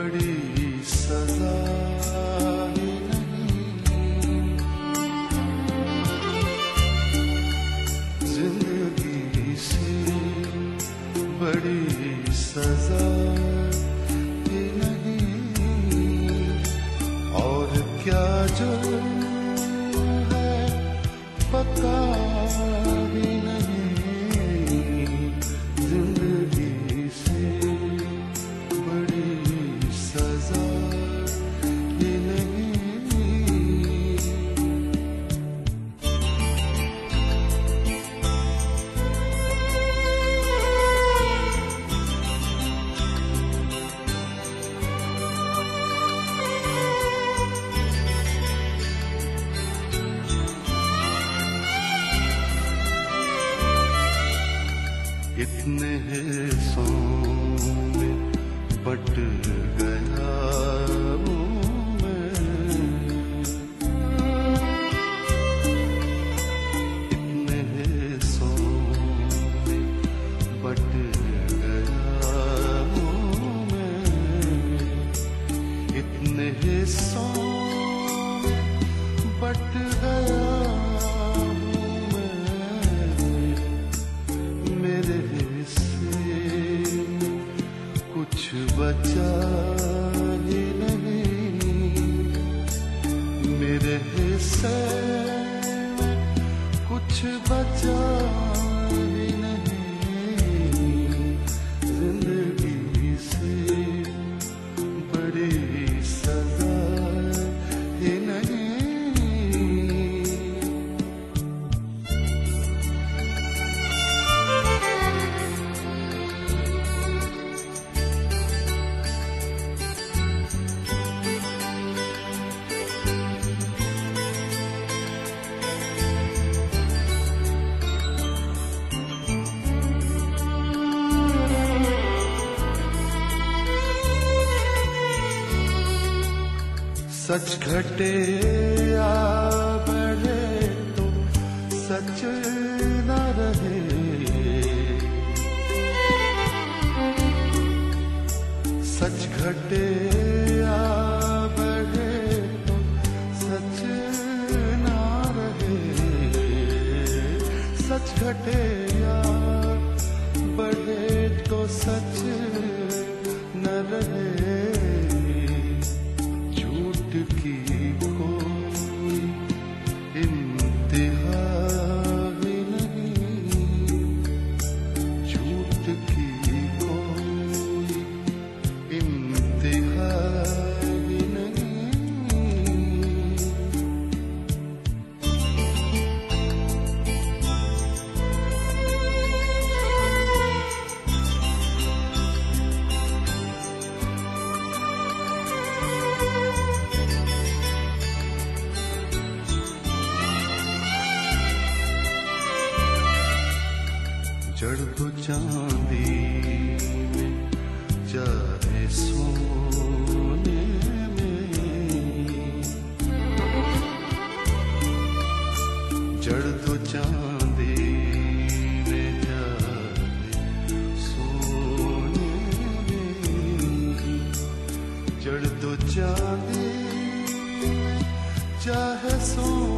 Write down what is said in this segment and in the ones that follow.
बड़ी सजा ज़िंदगी से बड़ी सजा नहीं। और क्या जो इतने हिस्सों में बट गया मेरे हिस्से कुछ बचा सच घटे या बढ़े तो सच न रहे। सच घटे या बढ़े तो सच न रहे। सच घटे या बढ़े तो सच न रहे। जड़ तो चांदी में चाहे सोने में। जड़ तो चांदी में चाहे सोने में चांदी चाहे सोने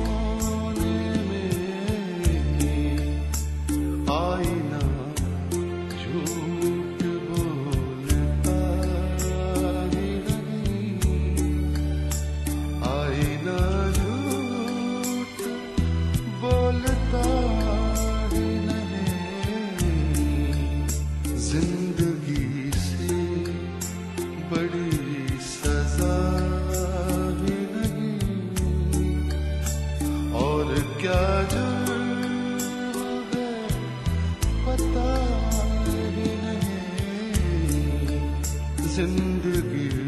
ज़िंदगी से बड़ी सजा नहीं। और क्या पता नहीं। ज़िंदगी